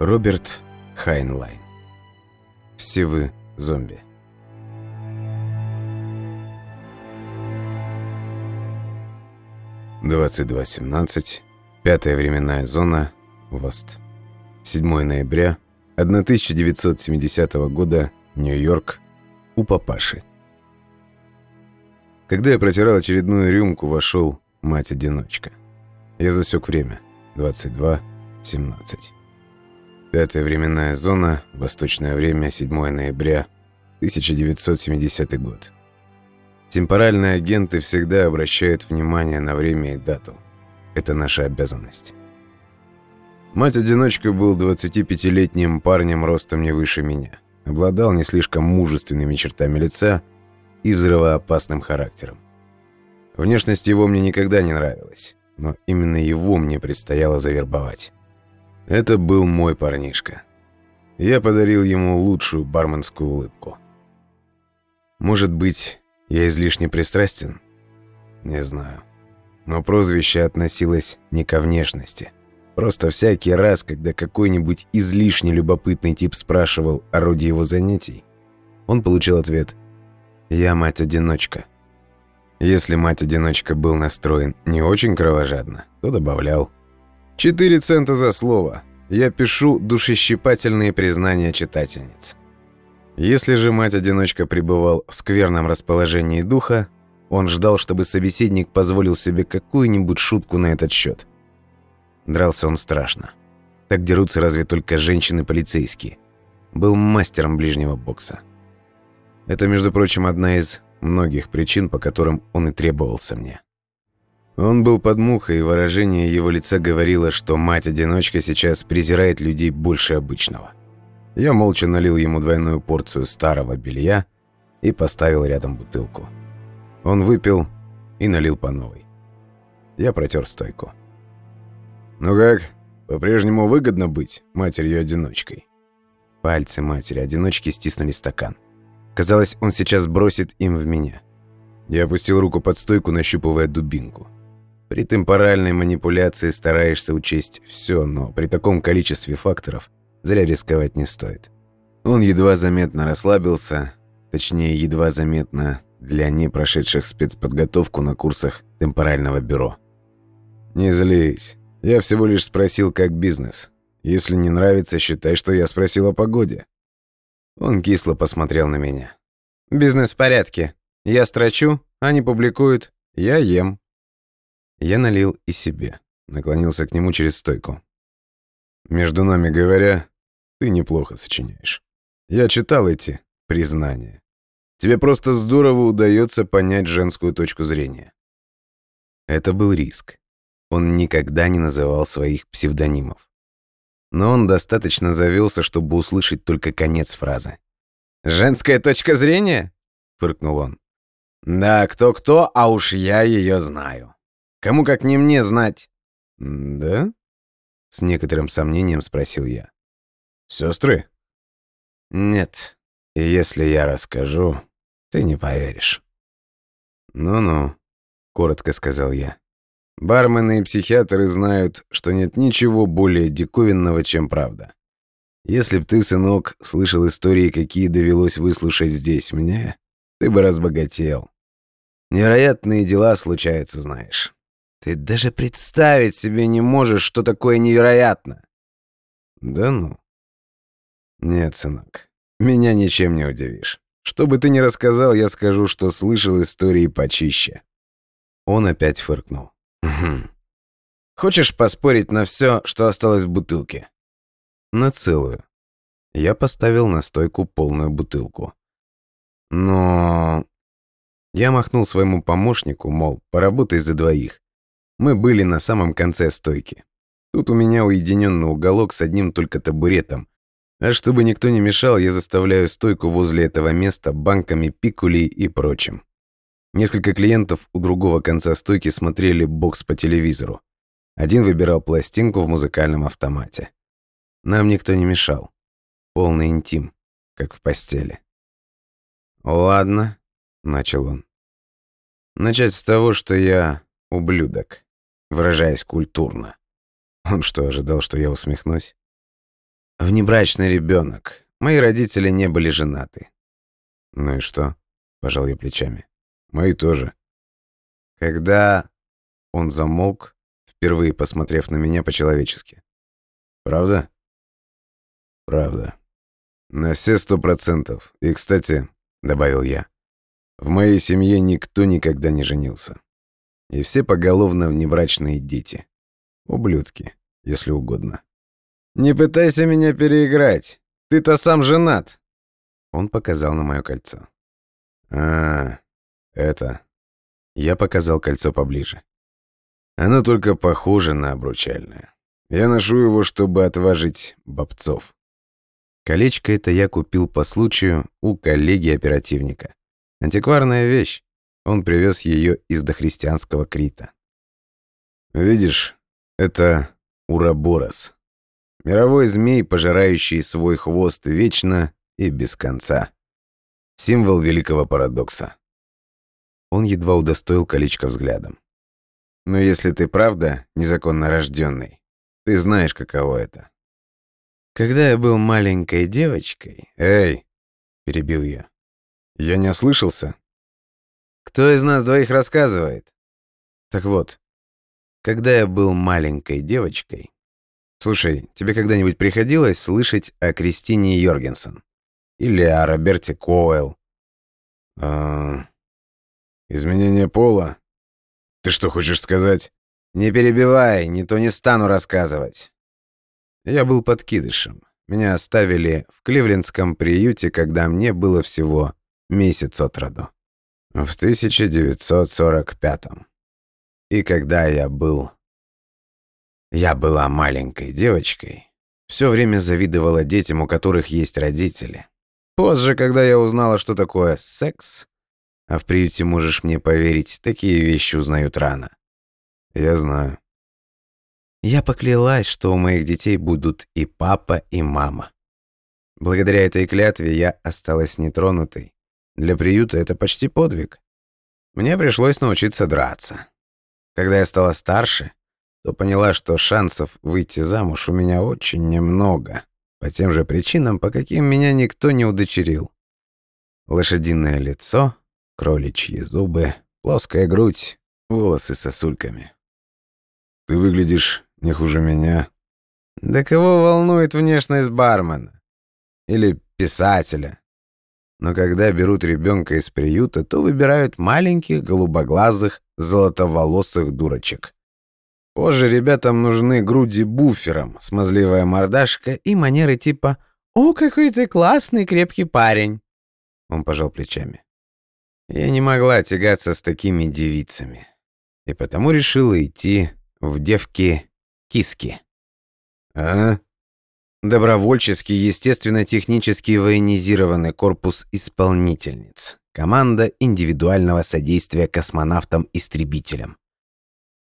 Роберт Хайнлайн. Все вы зомби. Двадцать два семнадцать. Пятая временная зона. ВОСТ. 7 ноября 1970 года. Нью-Йорк. У папаши. Когда я протирал очередную рюмку, вошел мать-одиночка. Я засек время. 22.17. Пятая временная зона, восточное время, 7 ноября, 1970 год. Темпоральные агенты всегда обращают внимание на время и дату. Это наша обязанность. Мать-одиночка был 25-летним парнем ростом не выше меня. Обладал не слишком мужественными чертами лица и взрывоопасным характером. Внешность его мне никогда не нравилась, но именно его мне предстояло завербовать. Это был мой парнишка. Я подарил ему лучшую барменскую улыбку. Может быть, я излишне пристрастен? Не знаю. Но прозвище относилось не ко внешности. Просто всякий раз, когда какой-нибудь излишне любопытный тип спрашивал о роде его занятий, он получил ответ «Я мать-одиночка». Если мать-одиночка был настроен не очень кровожадно, то добавлял Четыре цента за слово. Я пишу душещипательные признания читательниц. Если же мать-одиночка пребывал в скверном расположении духа, он ждал, чтобы собеседник позволил себе какую-нибудь шутку на этот счет. Дрался он страшно. Так дерутся разве только женщины-полицейские. Был мастером ближнего бокса. Это, между прочим, одна из многих причин, по которым он и требовался мне. Он был под мухой, и выражение его лица говорило, что мать-одиночка сейчас презирает людей больше обычного. Я молча налил ему двойную порцию старого белья и поставил рядом бутылку. Он выпил и налил по новой. Я протер стойку. «Ну как, по-прежнему выгодно быть матерью-одиночкой?» Пальцы матери-одиночки стиснули стакан. Казалось, он сейчас бросит им в меня. Я опустил руку под стойку, нащупывая дубинку. При темпоральной манипуляции стараешься учесть все, но при таком количестве факторов зря рисковать не стоит. Он едва заметно расслабился, точнее, едва заметно для не прошедших спецподготовку на курсах темпорального бюро. «Не злись. Я всего лишь спросил, как бизнес. Если не нравится, считай, что я спросил о погоде». Он кисло посмотрел на меня. «Бизнес в порядке. Я строчу, они публикуют, я ем». Я налил и себе. Наклонился к нему через стойку. «Между нами говоря, ты неплохо сочиняешь. Я читал эти признания. Тебе просто здорово удается понять женскую точку зрения». Это был риск. Он никогда не называл своих псевдонимов. Но он достаточно завелся, чтобы услышать только конец фразы. «Женская точка зрения?» — фыркнул он. «Да, кто-кто, а уж я ее знаю». Кому как не мне знать?» «Да?» — с некоторым сомнением спросил я. «Сестры?» «Нет. И если я расскажу, ты не поверишь». «Ну-ну», — коротко сказал я. «Бармены и психиатры знают, что нет ничего более диковинного, чем правда. Если б ты, сынок, слышал истории, какие довелось выслушать здесь мне, ты бы разбогател. Невероятные дела случаются, знаешь. Ты даже представить себе не можешь, что такое невероятно. Да ну. Нет, сынок, меня ничем не удивишь. Что бы ты ни рассказал, я скажу, что слышал истории почище. Он опять фыркнул. Угу. Хочешь поспорить на все, что осталось в бутылке? На целую. Я поставил на стойку полную бутылку. Но... Я махнул своему помощнику, мол, поработай за двоих. Мы были на самом конце стойки. Тут у меня уединенный уголок с одним только табуретом. А чтобы никто не мешал, я заставляю стойку возле этого места банками пикулей и прочим. Несколько клиентов у другого конца стойки смотрели бокс по телевизору. Один выбирал пластинку в музыкальном автомате. Нам никто не мешал. Полный интим, как в постели. «Ладно», — начал он. «Начать с того, что я ублюдок выражаясь культурно. Он что, ожидал, что я усмехнусь? Внебрачный ребенок. Мои родители не были женаты. Ну и что? Пожал я плечами. Мои тоже. Когда он замолк, впервые посмотрев на меня по-человечески. Правда? Правда. На все сто процентов. И, кстати, добавил я, в моей семье никто никогда не женился. И все поголовно внебрачные дети. Ублюдки, если угодно. «Не пытайся меня переиграть. Ты-то сам женат!» Он показал на мое кольцо. «А, это...» Я показал кольцо поближе. Оно только похоже на обручальное. Я ношу его, чтобы отважить бобцов. Колечко это я купил по случаю у коллеги-оперативника. Антикварная вещь. Он привез ее из дохристианского Крита. Видишь, это Ураборос. Мировой змей, пожирающий свой хвост вечно и без конца. Символ великого парадокса. Он едва удостоил колечко взглядом. Но если ты правда незаконно рожденный, ты знаешь, каково это. Когда я был маленькой девочкой... Эй, перебил я. Я не ослышался? Кто из нас двоих рассказывает? Так вот, когда я был маленькой девочкой, Слушай, тебе когда-нибудь приходилось слышать о Кристине Йоргенсен? Или о Роберте Коэл? А... Изменение пола? Ты что хочешь сказать? Не перебивай, не то не стану рассказывать. Я был подкидышем. Меня оставили в кливлендском приюте, когда мне было всего месяц от роду. В 1945 -м. И когда я был я была маленькой девочкой. Все время завидовала детям, у которых есть родители. Позже, когда я узнала, что такое секс, а в приюте, можешь мне поверить, такие вещи узнают рано. Я знаю. Я поклялась, что у моих детей будут и папа, и мама. Благодаря этой клятве я осталась нетронутой. Для приюта это почти подвиг. Мне пришлось научиться драться. Когда я стала старше, то поняла, что шансов выйти замуж у меня очень немного, по тем же причинам, по каким меня никто не удочерил. Лошадиное лицо, кроличьи зубы, плоская грудь, волосы сосульками. «Ты выглядишь не хуже меня». «Да кого волнует внешность бармена? Или писателя?» Но когда берут ребенка из приюта, то выбирают маленьких, голубоглазых, золотоволосых дурочек. Позже ребятам нужны груди буфером, смазливая мордашка и манеры типа «О, какой ты классный, крепкий парень!» Он пожал плечами. Я не могла тягаться с такими девицами. И потому решила идти в девки-киски. А? Добровольческий, естественно-технический военизированный корпус исполнительниц. Команда индивидуального содействия космонавтам-истребителям.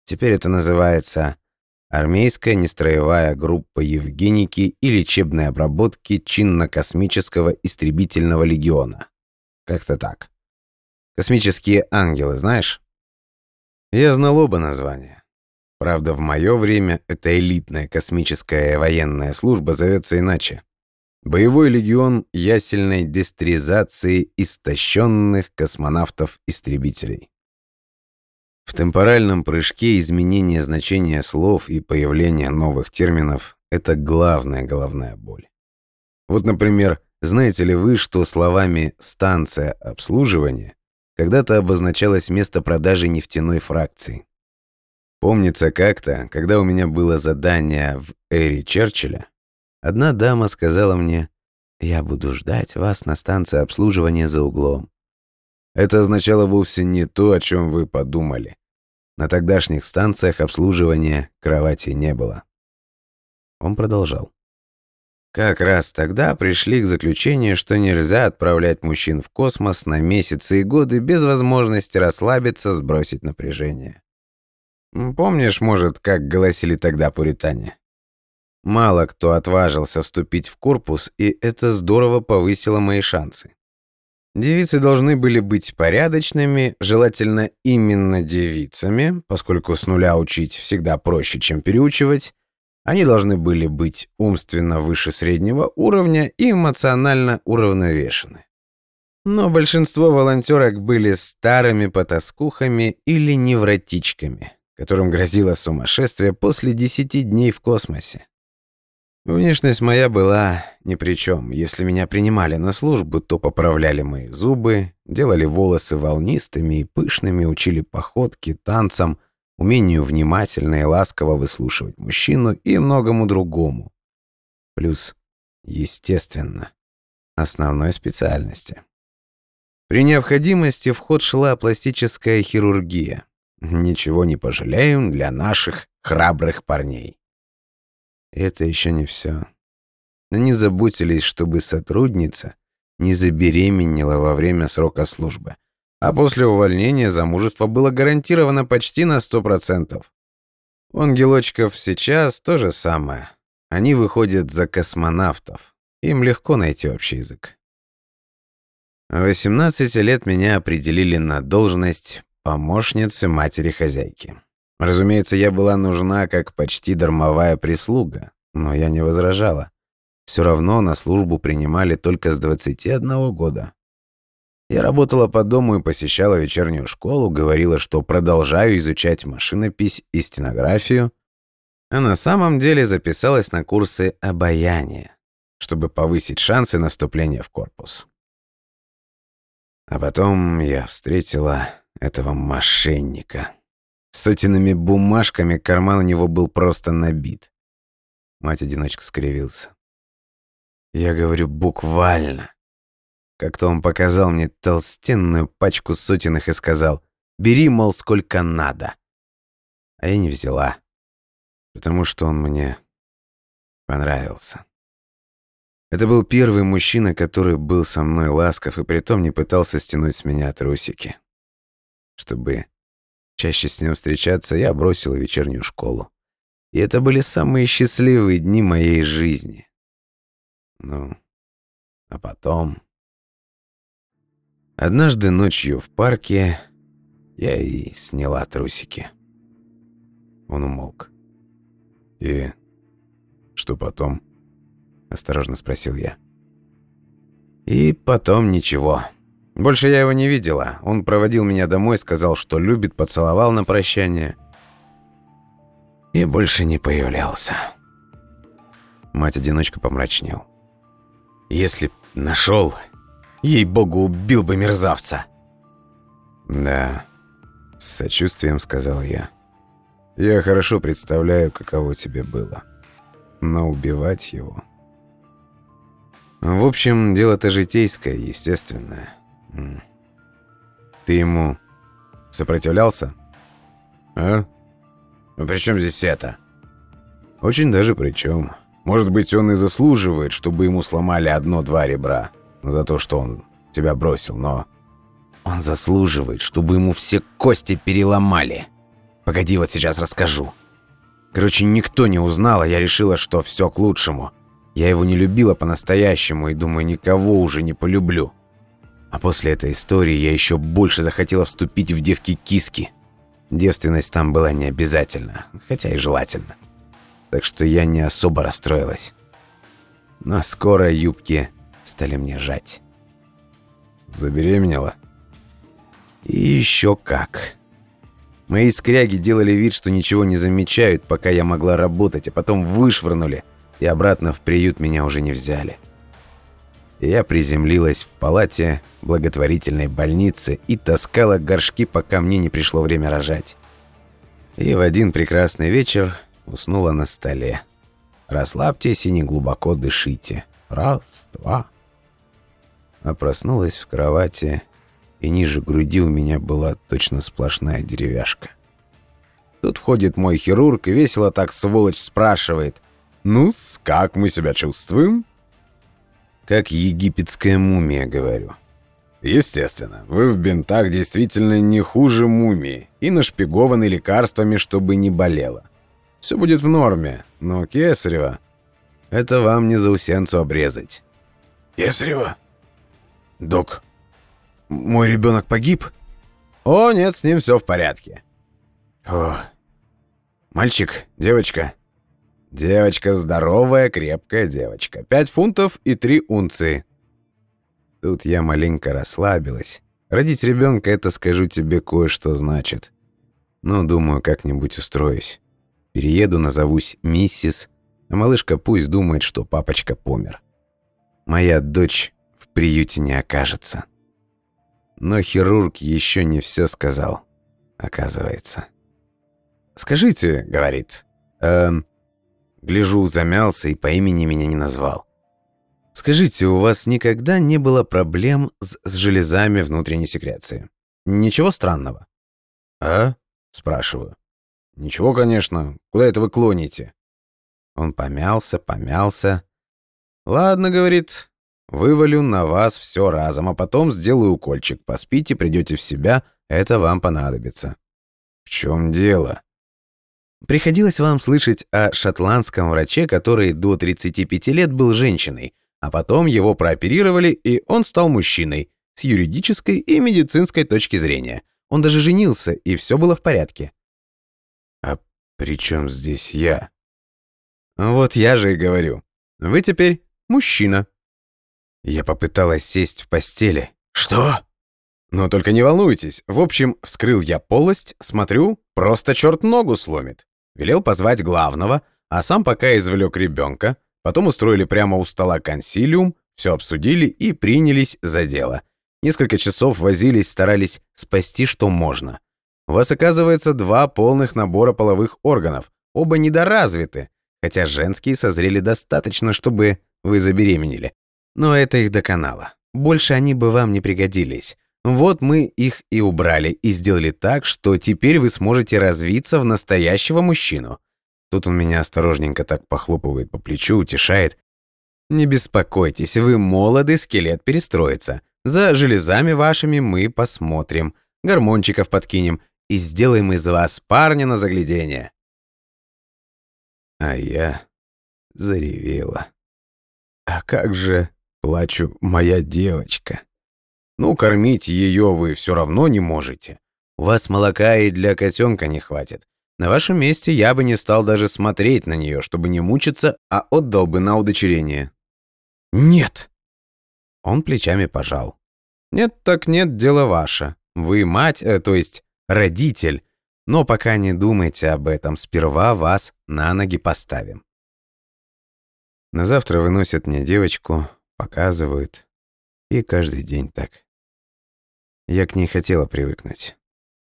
Теперь это называется армейская нестроевая группа Евгеники и лечебной обработки чинно-космического истребительного легиона. Как-то так. Космические ангелы, знаешь? Я знал оба названия. Правда, в мое время эта элитная космическая военная служба зовется иначе. Боевой легион ясельной дестризации истощенных космонавтов-истребителей. В темпоральном прыжке изменение значения слов и появление новых терминов – это главная головная боль. Вот, например, знаете ли вы, что словами «станция обслуживания» когда-то обозначалось место продажи нефтяной фракции? Помнится как-то, когда у меня было задание в эре Черчилля, одна дама сказала мне «Я буду ждать вас на станции обслуживания за углом». Это означало вовсе не то, о чем вы подумали. На тогдашних станциях обслуживания кровати не было. Он продолжал. Как раз тогда пришли к заключению, что нельзя отправлять мужчин в космос на месяцы и годы без возможности расслабиться, сбросить напряжение. Помнишь, может, как голосили тогда пуритане? Мало кто отважился вступить в корпус, и это здорово повысило мои шансы. Девицы должны были быть порядочными, желательно именно девицами, поскольку с нуля учить всегда проще, чем переучивать, Они должны были быть умственно выше среднего уровня и эмоционально уравновешены. Но большинство волонтерок были старыми потаскухами или невротичками, которым грозило сумасшествие после 10 дней в космосе. Внешность моя была ни при чем. Если меня принимали на службу, то поправляли мои зубы, делали волосы волнистыми и пышными, учили походке, танцам, умению внимательно и ласково выслушивать мужчину и многому другому. Плюс, естественно, основной специальности. При необходимости в ход шла пластическая хирургия. Ничего не пожалеем для наших храбрых парней. Это еще не все. Они заботились, чтобы сотрудница не забеременела во время срока службы, а после увольнения замужество было гарантировано почти на 100%. У ангелочков сейчас то же самое. Они выходят за космонавтов. Им легко найти общий язык. В 18 лет меня определили на должность помощницы матери-хозяйки. Разумеется, я была нужна как почти дармовая прислуга, но я не возражала. Все равно на службу принимали только с 21 года. Я работала по дому и посещала вечернюю школу, говорила, что продолжаю изучать машинопись и стенографию, а на самом деле записалась на курсы обаяния, чтобы повысить шансы на вступление в корпус. А потом я встретила этого мошенника. Сотенными бумажками карман у него был просто набит. Мать-одиночка скривился. Я говорю буквально. Как-то он показал мне толстенную пачку сотенных и сказал, бери, мол, сколько надо. А я не взяла, потому что он мне понравился. Это был первый мужчина, который был со мной ласков и притом не пытался стянуть с меня трусики. Чтобы чаще с ним встречаться, я бросила вечернюю школу. И это были самые счастливые дни моей жизни. Ну, а потом... Однажды ночью в парке я и сняла трусики. Он умолк. «И что потом?» — осторожно спросил я. «И потом ничего». Больше я его не видела. Он проводил меня домой, сказал, что любит, поцеловал на прощание. И больше не появлялся. Мать-одиночка помрачнел. Если б нашел, ей-богу, убил бы мерзавца. Да, с сочувствием сказал я. Я хорошо представляю, каково тебе было. Но убивать его... В общем, дело-то житейское, естественное. Ты ему сопротивлялся? А? Ну при чем здесь это? Очень даже при чем. Может быть, он и заслуживает, чтобы ему сломали одно-два ребра за то, что он тебя бросил, но... Он заслуживает, чтобы ему все кости переломали. Погоди, вот сейчас расскажу. Короче, никто не узнал, а я решила, что все к лучшему. Я его не любила по-настоящему и думаю, никого уже не полюблю. А после этой истории я еще больше захотела вступить в девки-киски. Девственность там была не обязательна, хотя и желательно. Так что я не особо расстроилась. Но скоро юбки стали мне жать. Забеременела? И еще как. Мои скряги делали вид, что ничего не замечают, пока я могла работать, а потом вышвырнули, и обратно в приют меня уже не взяли я приземлилась в палате благотворительной больницы и таскала горшки, пока мне не пришло время рожать. И в один прекрасный вечер уснула на столе. Расслабьтесь и не глубоко дышите. Раз, два. А проснулась в кровати, и ниже груди у меня была точно сплошная деревяшка. Тут входит мой хирург и весело так сволочь спрашивает. ну как мы себя чувствуем?» Как египетская мумия, говорю. Естественно, вы в бинтах действительно не хуже мумии и нашпигованы лекарствами, чтобы не болело. Все будет в норме, но кесарево — это вам не заусенцу обрезать. Кесарево? Док, мой ребенок погиб? О, нет, с ним все в порядке. О, мальчик, девочка. Девочка здоровая, крепкая девочка. Пять фунтов и три унции. Тут я маленько расслабилась. Родить ребенка это, скажу тебе, кое-что значит. Ну, думаю, как-нибудь устроюсь. Перееду, назовусь миссис, а малышка пусть думает, что папочка помер. Моя дочь в приюте не окажется. Но хирург еще не все сказал, оказывается. «Скажите», — говорит, эм, гляжу, замялся и по имени меня не назвал. «Скажите, у вас никогда не было проблем с, с железами внутренней секреции? Ничего странного?» «А?» — спрашиваю. «Ничего, конечно. Куда это вы клоните?» Он помялся, помялся. «Ладно», — говорит, — «вывалю на вас все разом, а потом сделаю укольчик. Поспите, придете в себя, это вам понадобится». «В чем дело?» Приходилось вам слышать о шотландском враче, который до 35 лет был женщиной, а потом его прооперировали, и он стал мужчиной с юридической и медицинской точки зрения. Он даже женился, и все было в порядке. «А при чем здесь я?» «Вот я же и говорю. Вы теперь мужчина». Я попыталась сесть в постели. «Что?» «Но только не волнуйтесь. В общем, вскрыл я полость, смотрю, просто черт ногу сломит. Велел позвать главного, а сам пока извлек ребенка. Потом устроили прямо у стола консилиум, все обсудили и принялись за дело. Несколько часов возились, старались спасти, что можно. У вас, оказывается, два полных набора половых органов. Оба недоразвиты, хотя женские созрели достаточно, чтобы вы забеременели. Но это их доконало. Больше они бы вам не пригодились. Вот мы их и убрали, и сделали так, что теперь вы сможете развиться в настоящего мужчину. Тут он меня осторожненько так похлопывает по плечу, утешает. Не беспокойтесь, вы молоды, скелет перестроится. За железами вашими мы посмотрим, гормончиков подкинем и сделаем из вас парня на заглядение. А я заревела. А как же, плачу, моя девочка? Ну, кормить ее вы все равно не можете. У вас молока и для котенка не хватит. На вашем месте я бы не стал даже смотреть на нее, чтобы не мучиться, а отдал бы на удочерение. Нет. Он плечами пожал. Нет, так нет, дело ваше. Вы мать, э, то есть родитель. Но пока не думайте об этом, сперва вас на ноги поставим. На завтра выносят мне девочку, показывают. И каждый день так. Я к ней хотела привыкнуть.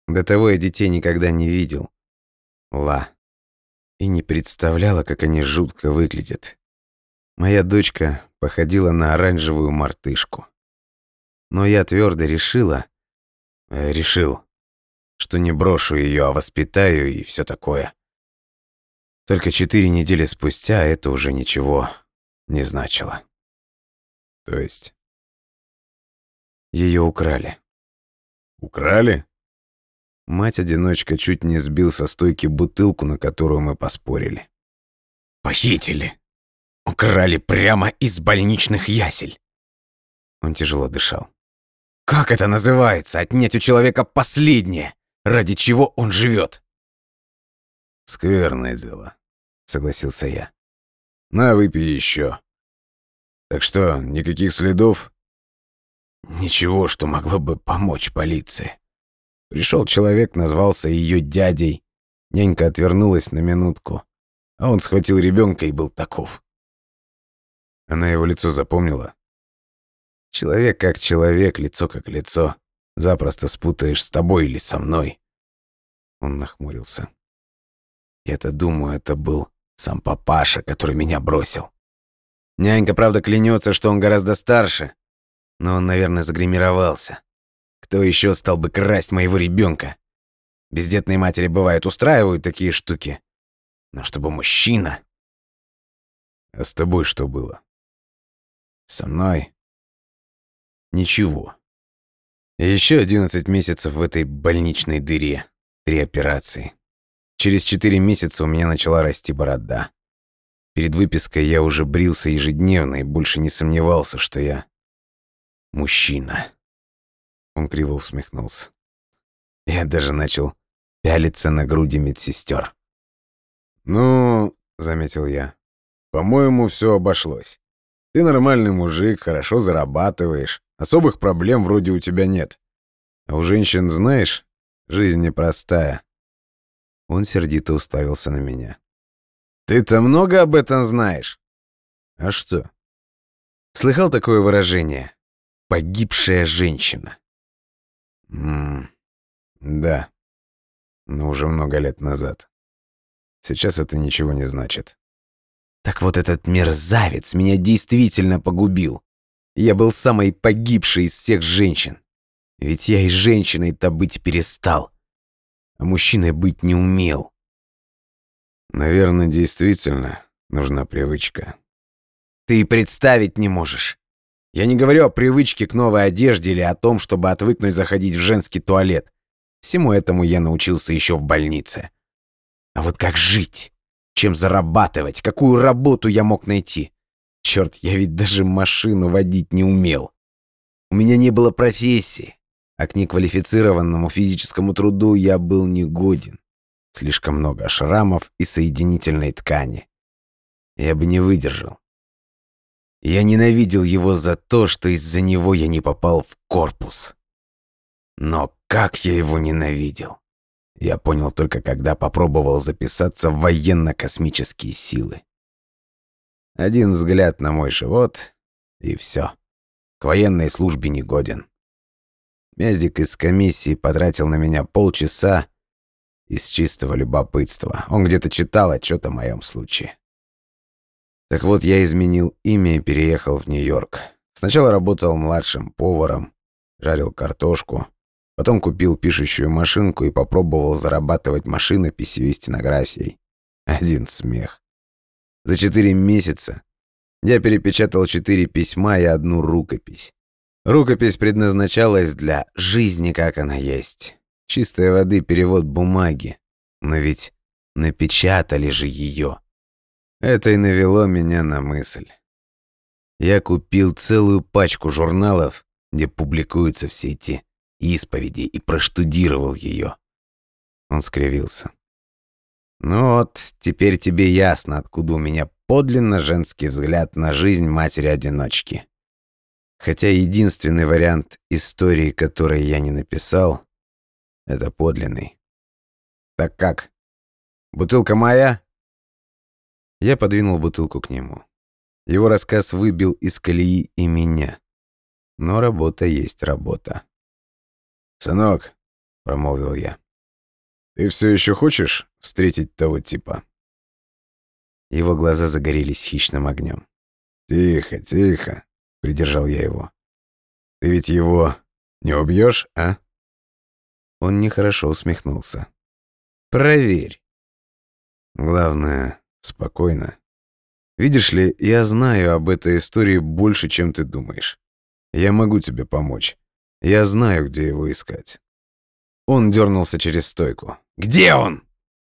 До того я детей никогда не видел. Ла. И не представляла, как они жутко выглядят. Моя дочка походила на оранжевую мартышку. Но я твердо решила, э, решил, что не брошу ее, а воспитаю и все такое. Только четыре недели спустя это уже ничего не значило. То есть ее украли. Украли? Мать-одиночка чуть не сбил со стойки бутылку, на которую мы поспорили. Похитили. Украли прямо из больничных ясель. Он тяжело дышал. Как это называется? Отнять у человека последнее, ради чего он живет? Скверное дело, согласился я. На, выпей еще. Так что, никаких следов? Ничего, что могло бы помочь полиции. Пришел человек, назвался ее дядей. Нянька отвернулась на минутку, а он схватил ребенка и был таков. Она его лицо запомнила. Человек как человек, лицо как лицо. Запросто спутаешь с тобой или со мной. Он нахмурился. Я-то думаю, это был сам папаша, который меня бросил. Нянька, правда, клянется, что он гораздо старше, но он, наверное, загримировался. Кто еще стал бы красть моего ребенка? Бездетные матери, бывают, устраивают такие штуки. Но чтобы мужчина... А с тобой что было? Со мной? Ничего. Еще 11 месяцев в этой больничной дыре. Три операции. Через четыре месяца у меня начала расти борода. Перед выпиской я уже брился ежедневно и больше не сомневался, что я мужчина. Он криво усмехнулся. Я даже начал пялиться на груди медсестер. «Ну, заметил я. «По-моему, все обошлось. Ты нормальный мужик, хорошо зарабатываешь, особых проблем вроде у тебя нет. А у женщин, знаешь, жизнь непростая». Он сердито уставился на меня. «Ты-то много об этом знаешь?» «А что?» Слыхал такое выражение? «Погибшая женщина». «Ммм, да. Но уже много лет назад. Сейчас это ничего не значит. Так вот этот мерзавец меня действительно погубил. Я был самой погибшей из всех женщин. Ведь я и женщиной-то быть перестал. А мужчиной быть не умел. Наверное, действительно нужна привычка. Ты и представить не можешь. Я не говорю о привычке к новой одежде или о том, чтобы отвыкнуть заходить в женский туалет. Всему этому я научился еще в больнице. А вот как жить? Чем зарабатывать? Какую работу я мог найти? Черт, я ведь даже машину водить не умел. У меня не было профессии, а к неквалифицированному физическому труду я был негоден. Слишком много шрамов и соединительной ткани. Я бы не выдержал. Я ненавидел его за то, что из-за него я не попал в корпус. Но как я его ненавидел! Я понял только, когда попробовал записаться в военно-космические силы. Один взгляд на мой живот, и все. К военной службе не годен. Мязик из комиссии потратил на меня полчаса из чистого любопытства. Он где-то читал отчет о моем случае. Так вот, я изменил имя и переехал в Нью-Йорк. Сначала работал младшим поваром, жарил картошку, Потом купил пишущую машинку и попробовал зарабатывать машинописью и стенографией. Один смех. За четыре месяца я перепечатал четыре письма и одну рукопись. Рукопись предназначалась для жизни, как она есть. Чистой воды перевод бумаги. Но ведь напечатали же ее. Это и навело меня на мысль. Я купил целую пачку журналов, где публикуются все эти исповеди и проштудировал ее. Он скривился. «Ну вот, теперь тебе ясно, откуда у меня подлинно женский взгляд на жизнь матери-одиночки. Хотя единственный вариант истории, который я не написал, это подлинный. Так как? Бутылка моя?» Я подвинул бутылку к нему. Его рассказ выбил из колеи и меня. Но работа есть работа. «Сынок», — промолвил я, — «ты все еще хочешь встретить того типа?» Его глаза загорелись хищным огнем. «Тихо, тихо», — придержал я его. «Ты ведь его не убьешь, а?» Он нехорошо усмехнулся. «Проверь». «Главное, спокойно. Видишь ли, я знаю об этой истории больше, чем ты думаешь. Я могу тебе помочь. Я знаю, где его искать. Он дернулся через стойку. «Где он?»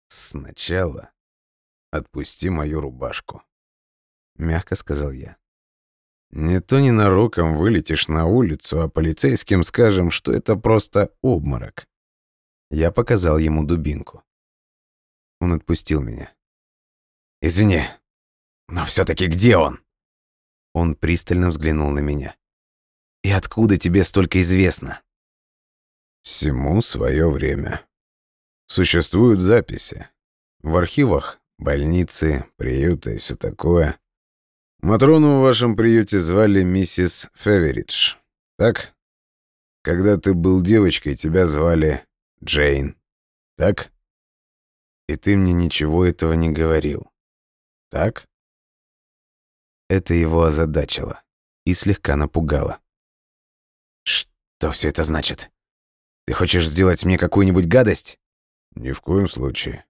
«Сначала отпусти мою рубашку», — мягко сказал я. «Не то ненароком вылетишь на улицу, а полицейским скажем, что это просто обморок». Я показал ему дубинку. Он отпустил меня. «Извини, но все-таки где он?» Он пристально взглянул на меня. И откуда тебе столько известно? Всему свое время. Существуют записи. В архивах больницы, приюты и все такое. Матрону в вашем приюте звали миссис Феверидж, так? Когда ты был девочкой, тебя звали Джейн, так? И ты мне ничего этого не говорил, так? Это его озадачило и слегка напугало. Что все это значит? Ты хочешь сделать мне какую-нибудь гадость? Ни в коем случае.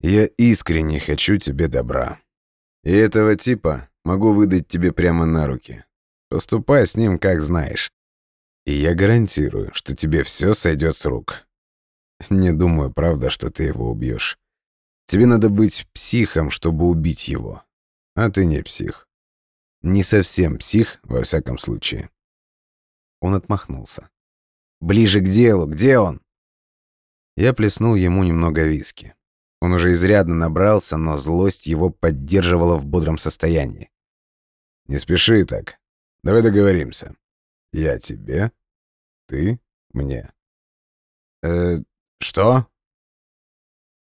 Я искренне хочу тебе добра. И этого типа могу выдать тебе прямо на руки. Поступай с ним, как знаешь. И я гарантирую, что тебе все сойдет с рук. Не думаю, правда, что ты его убьешь. Тебе надо быть психом, чтобы убить его. А ты не псих. Не совсем псих, во всяком случае. Он отмахнулся. «Ближе к делу, где он?» Я плеснул ему немного виски. Он уже изрядно набрался, но злость его поддерживала в бодром состоянии. «Не спеши так. Давай договоримся. Я тебе, ты мне». «Э, что?»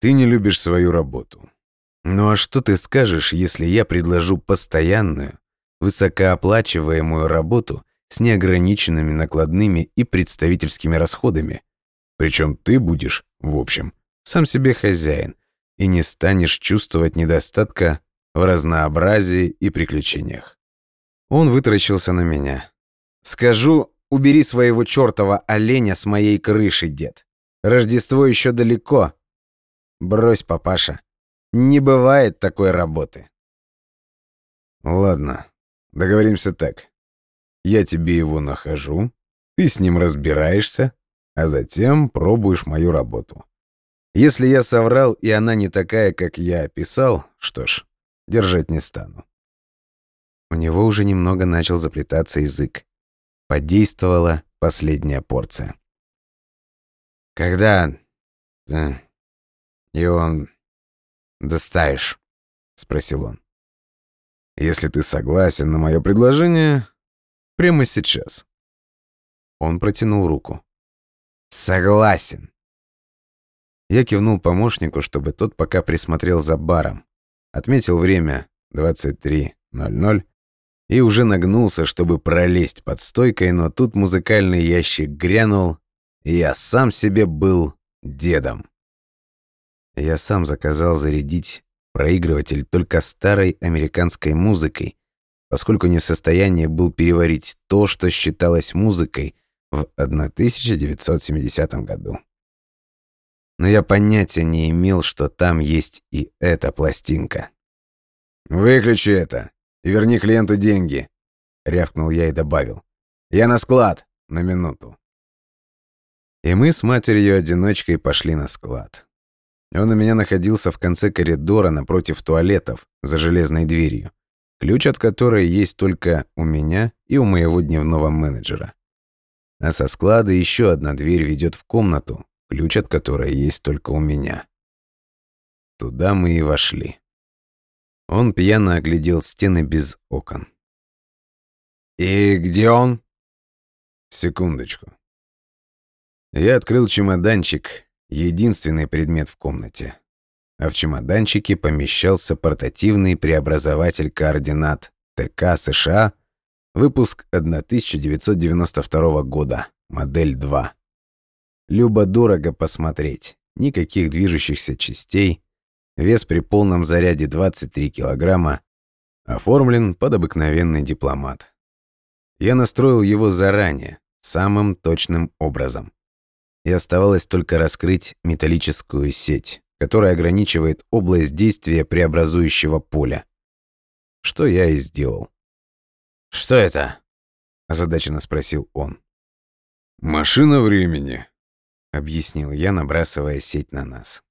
«Ты не любишь свою работу. Ну а что ты скажешь, если я предложу постоянную, высокооплачиваемую работу с неограниченными накладными и представительскими расходами? Причем ты будешь, в общем, сам себе хозяин и не станешь чувствовать недостатка в разнообразии и приключениях. Он вытаращился на меня. «Скажу, убери своего чертова оленя с моей крыши, дед. Рождество еще далеко. Брось, папаша. Не бывает такой работы». «Ладно, договоримся так. Я тебе его нахожу, ты с ним разбираешься, а затем пробуешь мою работу. Если я соврал, и она не такая, как я описал, что ж, держать не стану. У него уже немного начал заплетаться язык. Подействовала последняя порция. «Когда ты его доставишь?» — спросил он. «Если ты согласен на мое предложение, прямо сейчас». Он протянул руку. «Согласен». Я кивнул помощнику, чтобы тот пока присмотрел за баром. Отметил время 23.00 и уже нагнулся, чтобы пролезть под стойкой, но тут музыкальный ящик грянул, и я сам себе был дедом. Я сам заказал зарядить проигрыватель только старой американской музыкой, поскольку не в состоянии был переварить то, что считалось музыкой в 1970 году но я понятия не имел, что там есть и эта пластинка. «Выключи это и верни клиенту деньги», — рявкнул я и добавил. «Я на склад, на минуту». И мы с матерью-одиночкой пошли на склад. Он у меня находился в конце коридора напротив туалетов, за железной дверью, ключ от которой есть только у меня и у моего дневного менеджера. А со склада еще одна дверь ведет в комнату, ключ от которой есть только у меня. Туда мы и вошли. Он пьяно оглядел стены без окон. «И где он?» «Секундочку». Я открыл чемоданчик, единственный предмет в комнате. А в чемоданчике помещался портативный преобразователь координат ТК США, выпуск 1992 года, модель 2. Любо-дорого посмотреть. Никаких движущихся частей. Вес при полном заряде 23 килограмма. Оформлен под обыкновенный дипломат. Я настроил его заранее, самым точным образом. И оставалось только раскрыть металлическую сеть, которая ограничивает область действия преобразующего поля. Что я и сделал. «Что это?» – озадаченно спросил он. «Машина времени», — объяснил я, набрасывая сеть на нас.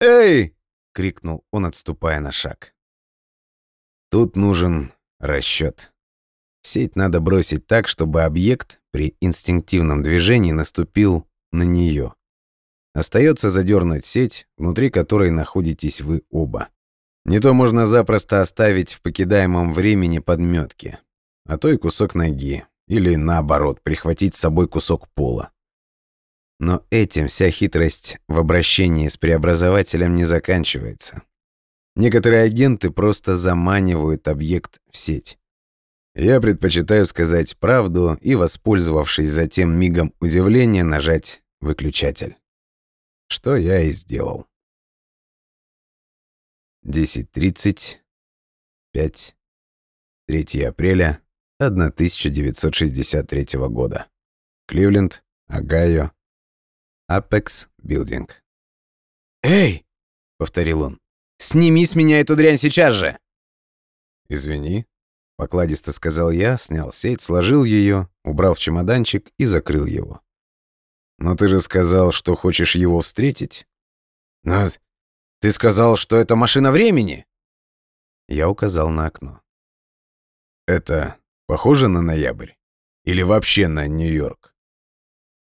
«Эй!» — крикнул он, отступая на шаг. Тут нужен расчет. Сеть надо бросить так, чтобы объект при инстинктивном движении наступил на нее. Остается задернуть сеть, внутри которой находитесь вы оба. Не то можно запросто оставить в покидаемом времени подметки, а то и кусок ноги, или наоборот, прихватить с собой кусок пола. Но этим вся хитрость в обращении с преобразователем не заканчивается. Некоторые агенты просто заманивают объект в сеть. Я предпочитаю сказать правду и, воспользовавшись затем мигом удивления, нажать выключатель. Что я и сделал. 10.30, 5, 3 апреля 1963 года. Кливленд, Огайо, Apex Building. «Эй!» — повторил он. «Сними с меня эту дрянь сейчас же!» «Извини», — покладисто сказал я, снял сеть, сложил ее, убрал в чемоданчик и закрыл его. «Но ты же сказал, что хочешь его встретить?» «Но ты сказал, что это машина времени!» Я указал на окно. «Это похоже на ноябрь? Или вообще на Нью-Йорк?»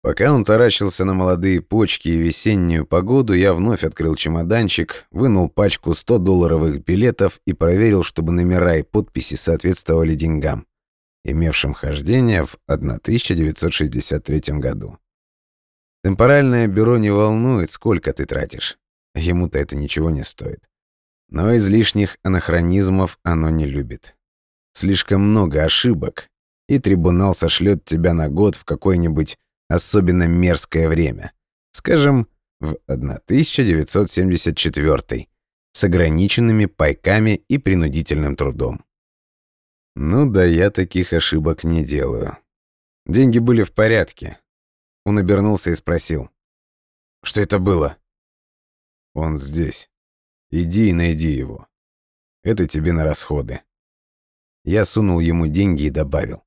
Пока он таращился на молодые почки и весеннюю погоду, я вновь открыл чемоданчик, вынул пачку 100-долларовых билетов и проверил, чтобы номера и подписи соответствовали деньгам, имевшим хождение в 1963 году. Темпоральное бюро не волнует, сколько ты тратишь. Ему-то это ничего не стоит. Но излишних анахронизмов оно не любит. Слишком много ошибок, и трибунал сошлет тебя на год в какой-нибудь особенно мерзкое время. Скажем, в 1974 с ограниченными пайками и принудительным трудом. Ну да, я таких ошибок не делаю. Деньги были в порядке. Он обернулся и спросил. «Что это было?» «Он здесь. Иди и найди его. Это тебе на расходы». Я сунул ему деньги и добавил.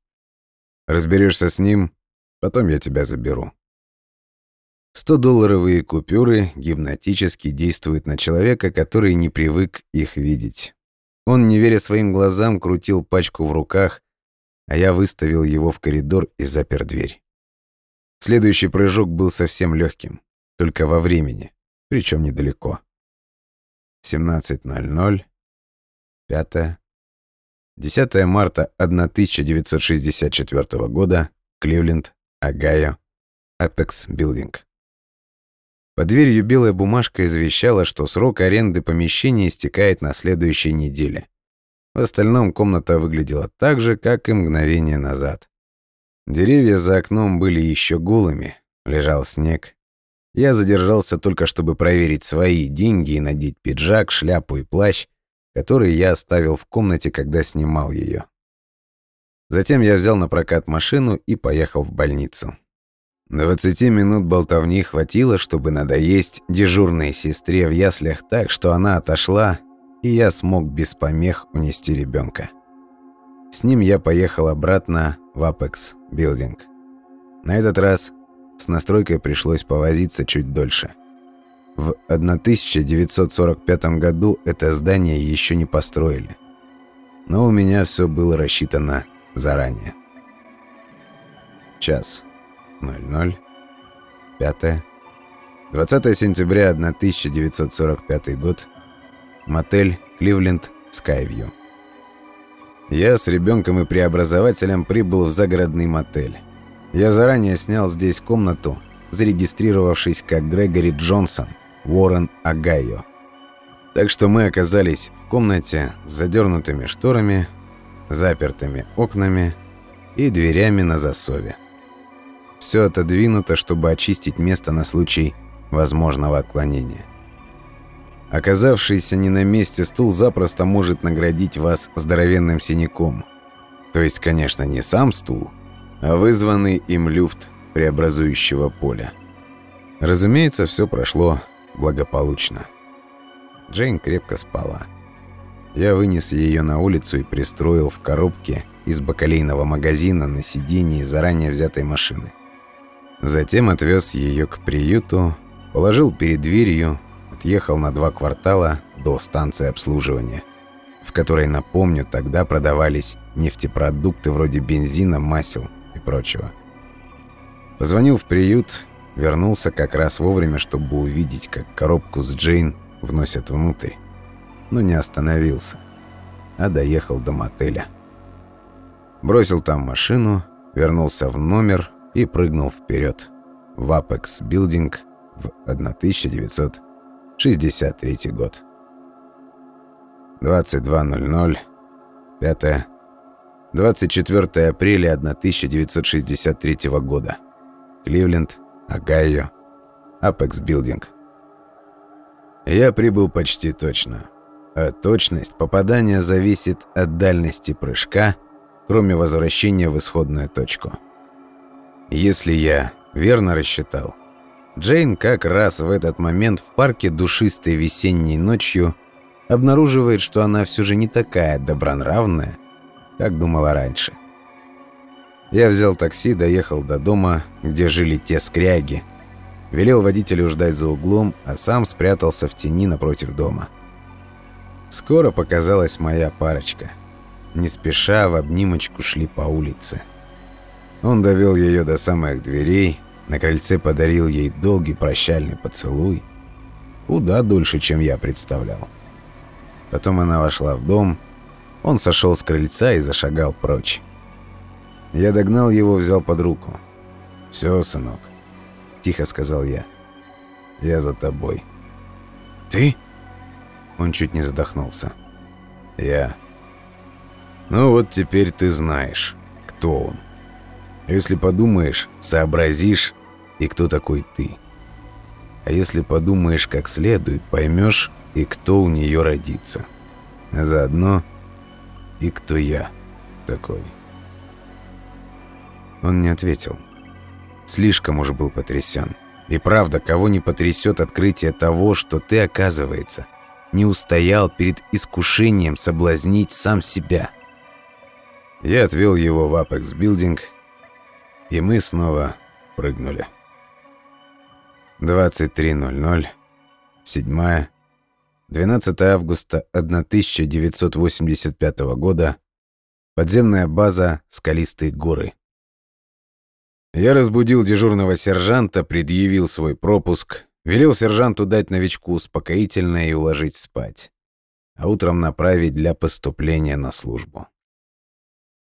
«Разберешься с ним, Потом я тебя заберу. 100-долларовые купюры гипнотически действуют на человека, который не привык их видеть. Он, не веря своим глазам, крутил пачку в руках, а я выставил его в коридор и запер дверь. Следующий прыжок был совсем легким, только во времени, причем недалеко. 17.00, 5 10 марта 1964 года, Кливленд, Огайо, Apex Building. Под дверью белая бумажка извещала, что срок аренды помещения истекает на следующей неделе. В остальном комната выглядела так же, как и мгновение назад. Деревья за окном были еще голыми, лежал снег. Я задержался только, чтобы проверить свои деньги и надеть пиджак, шляпу и плащ, который я оставил в комнате, когда снимал ее. Затем я взял на прокат машину и поехал в больницу. 20 минут болтовни хватило, чтобы надоесть дежурной сестре в яслях так, что она отошла, и я смог без помех унести ребенка. С ним я поехал обратно в Apex Building. На этот раз с настройкой пришлось повозиться чуть дольше. В 1945 году это здание еще не построили. Но у меня все было рассчитано заранее. Час. 00. 5. 20 сентября 1945 год. Мотель Кливленд Скайвью. Я с ребенком и преобразователем прибыл в загородный мотель. Я заранее снял здесь комнату, зарегистрировавшись как Грегори Джонсон, Уоррен Огайо. Так что мы оказались в комнате с задернутыми шторами, запертыми окнами и дверями на засове. Все отодвинуто, чтобы очистить место на случай возможного отклонения. Оказавшийся не на месте стул запросто может наградить вас здоровенным синяком. То есть, конечно, не сам стул, а вызванный им люфт преобразующего поля. Разумеется, все прошло благополучно. Джейн крепко спала. Я вынес ее на улицу и пристроил в коробке из бакалейного магазина на сиденье заранее взятой машины. Затем отвез ее к приюту, положил перед дверью, отъехал на два квартала до станции обслуживания, в которой, напомню, тогда продавались нефтепродукты вроде бензина, масел и прочего. Позвонил в приют, вернулся как раз вовремя, чтобы увидеть, как коробку с Джейн вносят внутрь но не остановился, а доехал до мотеля. Бросил там машину, вернулся в номер и прыгнул вперед в Apex Building в 1963 год. 22.00, 5 24 апреля 1963 года. Кливленд, Огайо, Apex Building. Я прибыл почти точно а точность попадания зависит от дальности прыжка, кроме возвращения в исходную точку. Если я верно рассчитал, Джейн как раз в этот момент в парке душистой весенней ночью обнаруживает, что она все же не такая добронравная, как думала раньше. Я взял такси, доехал до дома, где жили те скряги, велел водителю ждать за углом, а сам спрятался в тени напротив дома. Скоро показалась моя парочка. Не спеша в обнимочку шли по улице. Он довел ее до самых дверей, На крыльце подарил ей долгий прощальный поцелуй. Куда дольше, чем я представлял. Потом она вошла в дом, он сошел с крыльца и зашагал прочь. Я догнал его, взял под руку. «Все, сынок», — тихо сказал я. «Я за тобой». «Ты?» Он чуть не задохнулся. «Я». «Ну вот теперь ты знаешь, кто он. Если подумаешь, сообразишь, и кто такой ты. А если подумаешь как следует, поймешь, и кто у нее родится. А заодно и кто я такой». Он не ответил. Слишком уж был потрясен. И правда, кого не потрясет открытие того, что ты, оказывается, не устоял перед искушением соблазнить сам себя. Я отвел его в Apex Building, и мы снова прыгнули. 23.00, 7 12 августа 1985 года, подземная база «Скалистые горы». Я разбудил дежурного сержанта, предъявил свой пропуск, велел сержанту дать новичку успокоительное и уложить спать, а утром направить для поступления на службу.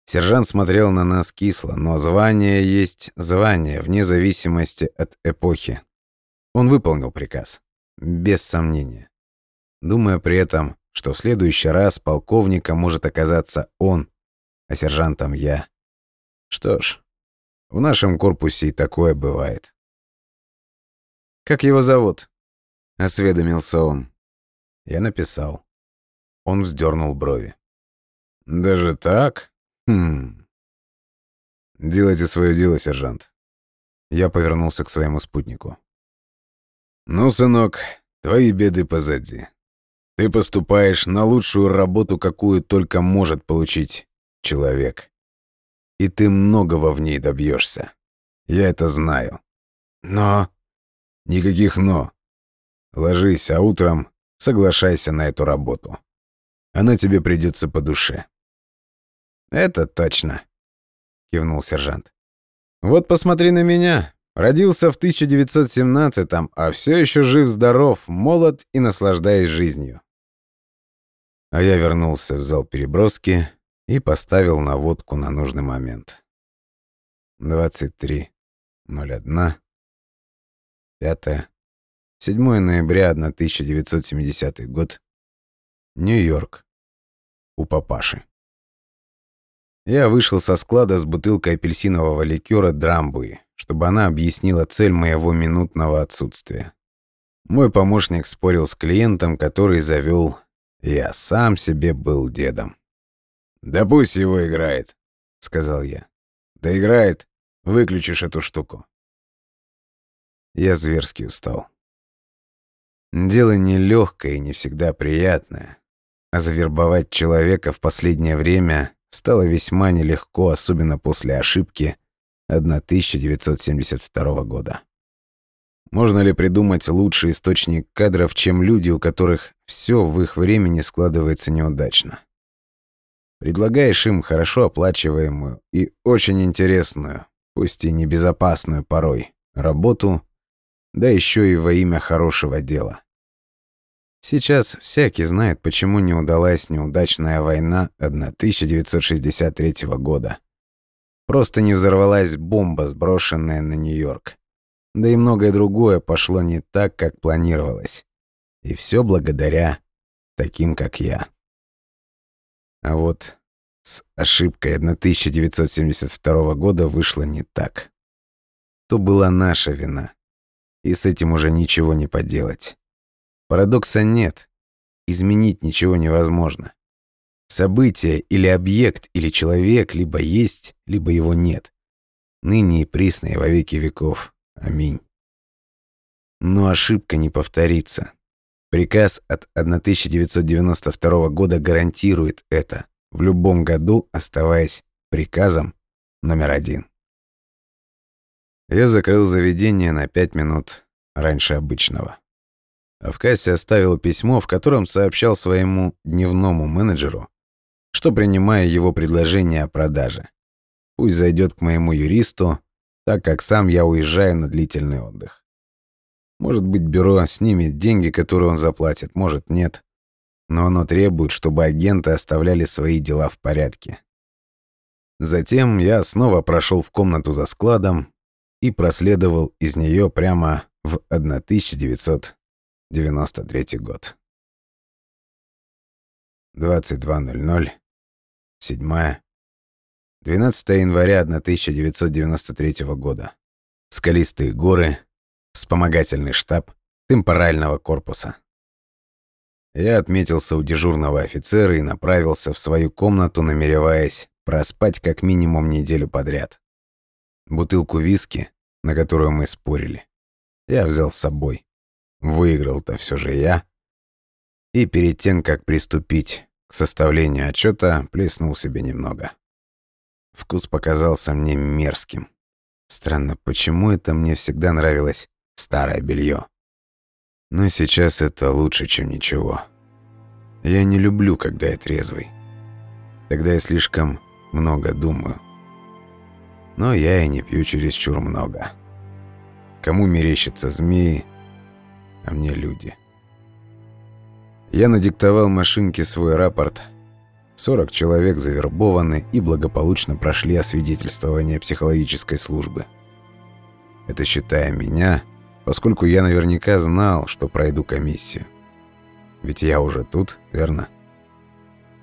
Сержант смотрел на нас кисло, но звание есть звание, вне зависимости от эпохи. Он выполнил приказ, без сомнения, думая при этом, что в следующий раз полковником может оказаться он, а сержантом я. Что ж, в нашем корпусе и такое бывает. «Как его зовут?» — осведомился он. Я написал. Он вздернул брови. «Даже так? Хм...» «Делайте свое дело, сержант». Я повернулся к своему спутнику. «Ну, сынок, твои беды позади. Ты поступаешь на лучшую работу, какую только может получить человек и ты многого в ней добьешься. Я это знаю. Но... Никаких «но». Ложись, а утром соглашайся на эту работу. Она тебе придется по душе. Это точно, кивнул сержант. Вот посмотри на меня. Родился в 1917-м, а все еще жив-здоров, молод и наслаждаясь жизнью. А я вернулся в зал переброски, и поставил наводку на нужный момент. 23.01. 5. 7 ноября 1970 год. Нью-Йорк. У папаши. Я вышел со склада с бутылкой апельсинового ликера Драмбуи, чтобы она объяснила цель моего минутного отсутствия. Мой помощник спорил с клиентом, который завел «Я сам себе был дедом». «Да пусть его играет», — сказал я. «Да играет, выключишь эту штуку». Я зверски устал. Дело нелегкое и не всегда приятное, а завербовать человека в последнее время стало весьма нелегко, особенно после ошибки 1972 года. Можно ли придумать лучший источник кадров, чем люди, у которых все в их времени складывается неудачно? Предлагаешь им хорошо оплачиваемую и очень интересную, пусть и небезопасную порой, работу, да еще и во имя хорошего дела. Сейчас всякий знает, почему не удалась неудачная война 1963 года. Просто не взорвалась бомба, сброшенная на Нью-Йорк. Да и многое другое пошло не так, как планировалось. И все благодаря таким, как я. А вот с ошибкой 1972 года вышло не так. То была наша вина. И с этим уже ничего не поделать. Парадокса нет. Изменить ничего невозможно. Событие или объект, или человек либо есть, либо его нет. Ныне и присно и во веки веков. Аминь. Но ошибка не повторится. Приказ от 1992 года гарантирует это, в любом году оставаясь приказом номер один. Я закрыл заведение на пять минут раньше обычного. А в кассе оставил письмо, в котором сообщал своему дневному менеджеру, что принимаю его предложение о продаже. Пусть зайдет к моему юристу, так как сам я уезжаю на длительный отдых. Может быть, бюро снимет деньги, которые он заплатит, может, нет. Но оно требует, чтобы агенты оставляли свои дела в порядке. Затем я снова прошел в комнату за складом и проследовал из нее прямо в 1993 год. 22.00, 7 12 января 1993 года. Скалистые горы, вспомогательный штаб темпорального корпуса. Я отметился у дежурного офицера и направился в свою комнату, намереваясь проспать как минимум неделю подряд. Бутылку виски, на которую мы спорили, я взял с собой. Выиграл-то все же я. И перед тем, как приступить к составлению отчета, плеснул себе немного. Вкус показался мне мерзким. Странно, почему это мне всегда нравилось старое белье. Но сейчас это лучше, чем ничего. Я не люблю, когда я трезвый. Тогда я слишком много думаю. Но я и не пью чересчур много. Кому мерещатся змеи, а мне люди. Я надиктовал машинке свой рапорт 40 человек завербованы и благополучно прошли освидетельствование психологической службы. Это считая меня, поскольку я наверняка знал, что пройду комиссию. Ведь я уже тут, верно?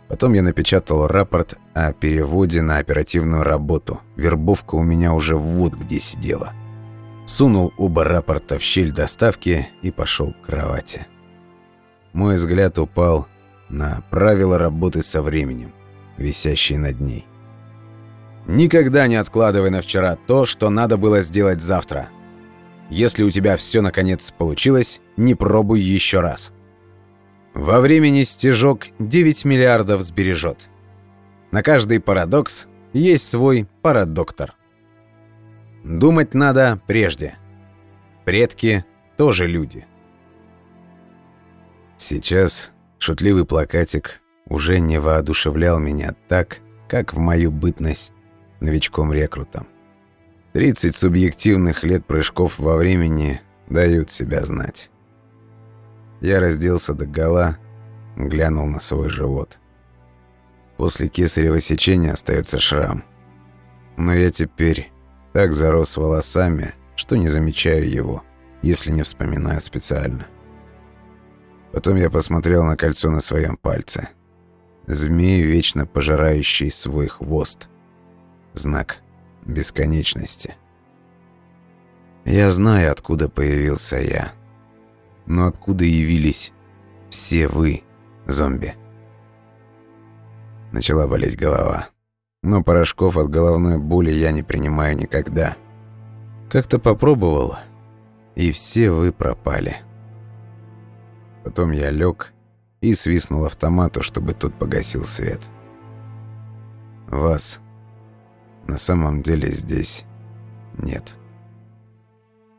Потом я напечатал рапорт о переводе на оперативную работу. Вербовка у меня уже вот где сидела. Сунул оба рапорта в щель доставки и пошел к кровати. Мой взгляд упал на правила работы со временем, висящие над ней. Никогда не откладывай на вчера то, что надо было сделать завтра. Если у тебя все наконец получилось, не пробуй еще раз. Во времени стежок 9 миллиардов сбережет. На каждый парадокс есть свой парадоктор. Думать надо прежде. Предки тоже люди. Сейчас Шутливый плакатик уже не воодушевлял меня так, как в мою бытность новичком-рекрутом. 30 субъективных лет прыжков во времени дают себя знать. Я разделся до гола, глянул на свой живот. После кесарево сечения остается шрам. Но я теперь так зарос волосами, что не замечаю его, если не вспоминаю специально. Потом я посмотрел на кольцо на своем пальце. Змей, вечно пожирающий свой хвост. Знак бесконечности. Я знаю, откуда появился я. Но откуда явились все вы, зомби? Начала болеть голова. Но порошков от головной боли я не принимаю никогда. Как-то попробовал, и все вы пропали. Потом я лег и свистнул автомату, чтобы тот погасил свет. Вас на самом деле здесь нет.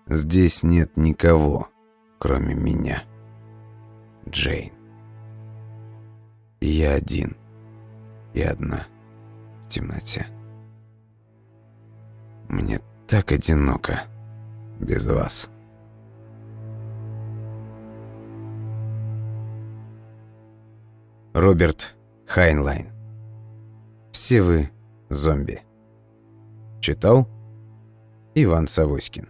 Здесь нет никого, кроме меня. Джейн. я один и одна в темноте. Мне так одиноко без вас. Роберт Хайнлайн. Все вы зомби. Читал Иван Савоськин.